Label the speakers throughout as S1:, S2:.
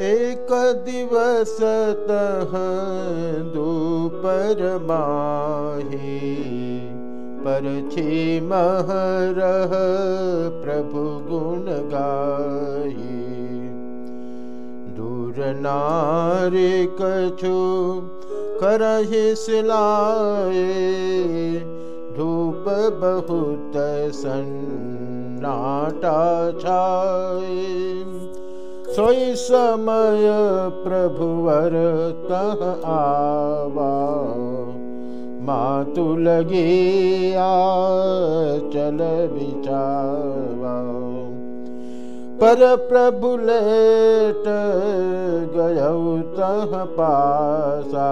S1: एक दिवसतः दुपर माही परछि महरह प्रभु कछु करहि सिलाए धूप बहुत सन्नाटा छाए सोई समय प्रभुवर तह आवा। मातु लगी आ चल बिचावा पर प्रभु लेट गयौ तह पासा।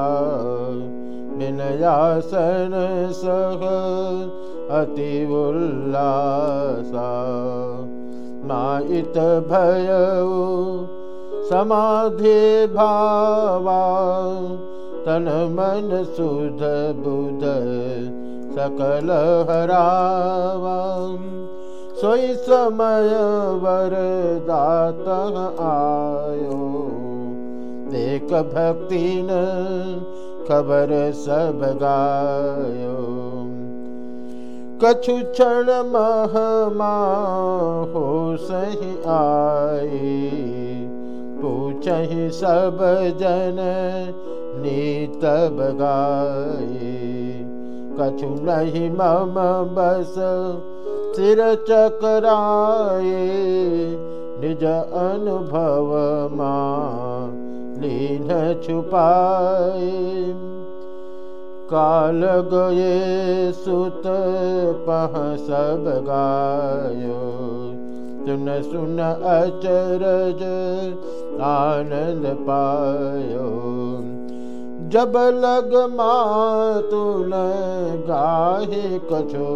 S1: विनयासन सह अति उल्लासा माइत भय समाधि भावा तन मन सुध बुध सकल हरावा। सोई समय वरदात आयो देख भक्ति न गायो कछु क्षण महमा हो सही आए पूछहि सब जन नीत बगाए कछु नहीं मम बस सिर चकराए। निज अनुभव माँ लीन छुपाए। काल गए सुत पह सब गायो। सुन सुन अचरज आनंद पायो। जब लग मातुल गाहे कछो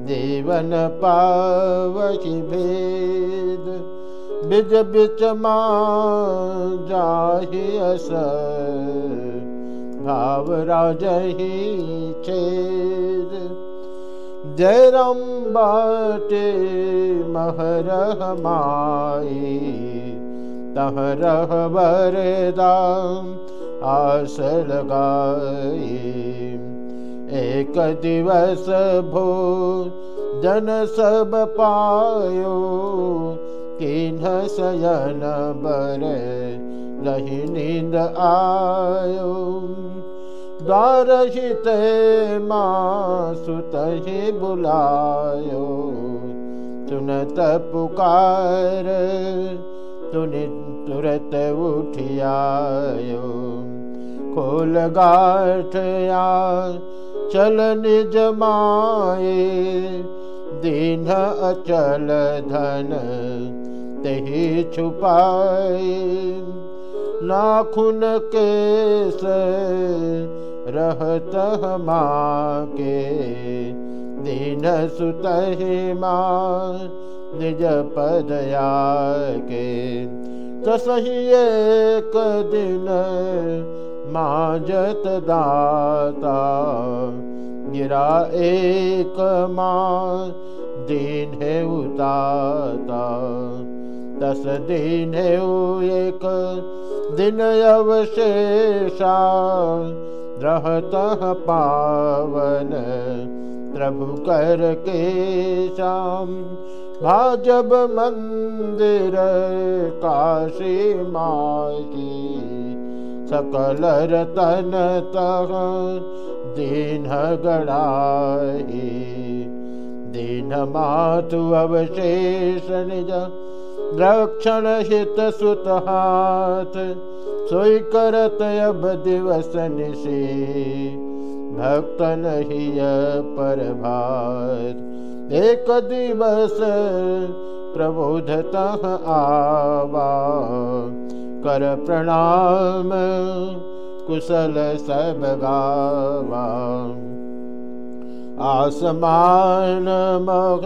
S1: देवन पावि भेद बिज बिच माँ जाहि असर भाव राजही छेद जयराम बाटे महरह माई तहरह वरदाम आस लगाई एक दिवस भो जन सब पायो किन्ह सयन बर लही नींद आयो सुतहि बुलायो। सुनत पुकार तुनि तुरत उठियायो। खोल गाठया चल निज माए दीन अचल धन तही छुपाए नाखुन केस रहत माँ के दीन सुतहि माँ, निज पदया के तसही एक दिन माँ जत दाता गिरा एक माँ, दीन है उताता। दस दिन एक दिन अवशेषा रहत पावन प्रभु कर के श्याम भाजब मंदिर काशी माही सकल रतन तह दीन गड़ाही दीन मातु अवशेष निज रक्षण हित सुत हाथ सोई करत अब दिवस निशे भक्त नहीं पर भात एक दिवस प्रबोधत आवा, कर प्रणाम कुशल सब गावा। आसमान मग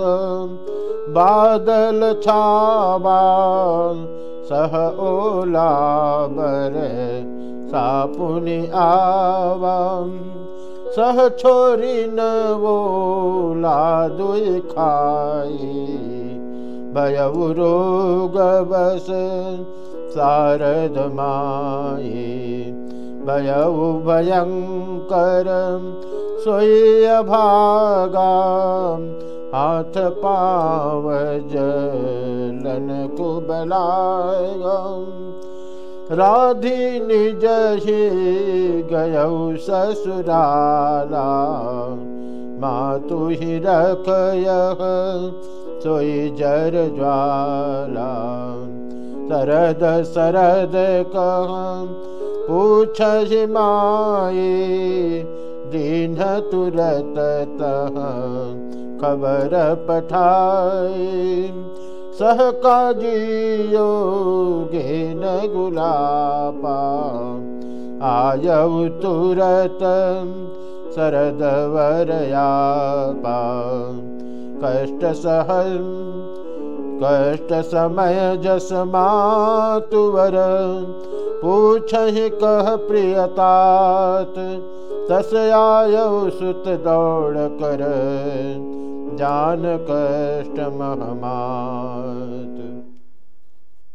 S1: बादल छावा सह ओला बर सापुनि आवा सह छोरी न वो दुई खाई भयवरोगवस शारद माये भयउ भयङ्कर स्वयभागा हाथ पावज लन कुबलाय राधि निज ही गयौ ससुराला मातु ही रखयः सोई जर ज्वाला। सरद सरद कह पूछ माए दीन तुरत खबर पठाए। सह काजियो गेन गुलापा। आयऊ तुरत शरद वरयापा कष्ट सहन, कष्ट समय जस मातुवर। पूछ कह प्रियतात तस आयौ सुत दौड़ कर जान कष्ट महमात